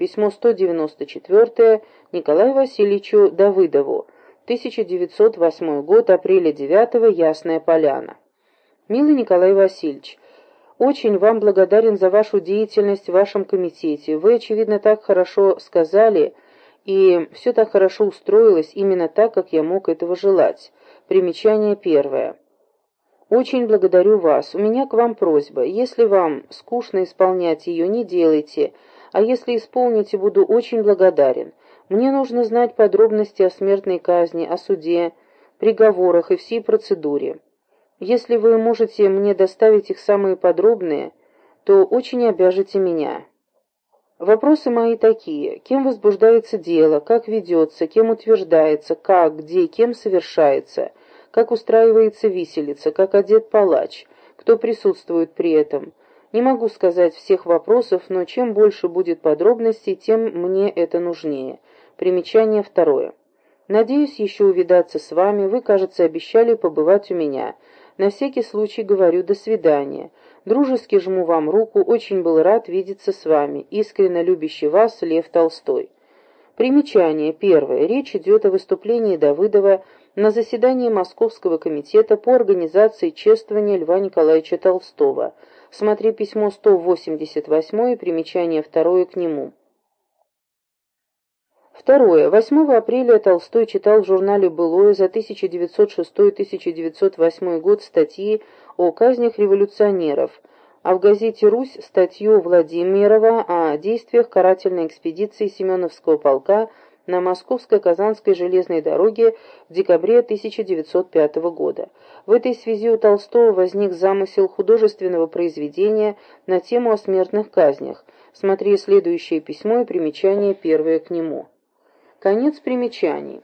Письмо 194 Николаю Васильевичу Давыдову. 1908 год, апреля 9 Ясная Поляна. Милый Николай Васильевич, очень вам благодарен за вашу деятельность в вашем комитете. Вы, очевидно, так хорошо сказали, и все так хорошо устроилось, именно так, как я мог этого желать. Примечание первое. Очень благодарю вас. У меня к вам просьба. Если вам скучно исполнять ее, не делайте, а если исполните, буду очень благодарен. Мне нужно знать подробности о смертной казни, о суде, приговорах и всей процедуре. Если вы можете мне доставить их самые подробные, то очень обяжете меня. Вопросы мои такие. Кем возбуждается дело, как ведется, кем утверждается, как, где, кем совершается, как устраивается виселица, как одет палач, кто присутствует при этом. Не могу сказать всех вопросов, но чем больше будет подробностей, тем мне это нужнее. Примечание второе. Надеюсь еще увидаться с вами, вы, кажется, обещали побывать у меня. На всякий случай говорю «до свидания». Дружески жму вам руку, очень был рад видеться с вами. Искренне любящий вас Лев Толстой. Примечание. Первое. Речь идет о выступлении Давыдова на заседании Московского комитета по организации чествования Льва Николаевича Толстого. Смотри письмо 188 и примечание второе к нему. Второе. 8 апреля Толстой читал в журнале «Былое» за 1906-1908 год статьи о казнях революционеров, а в газете «Русь» статью Владимирова о действиях карательной экспедиции Семеновского полка на Московско-Казанской железной дороге в декабре 1905 года. В этой связи у Толстого возник замысел художественного произведения на тему о смертных казнях. Смотри следующее письмо и примечание первое к нему. Конец примечаний.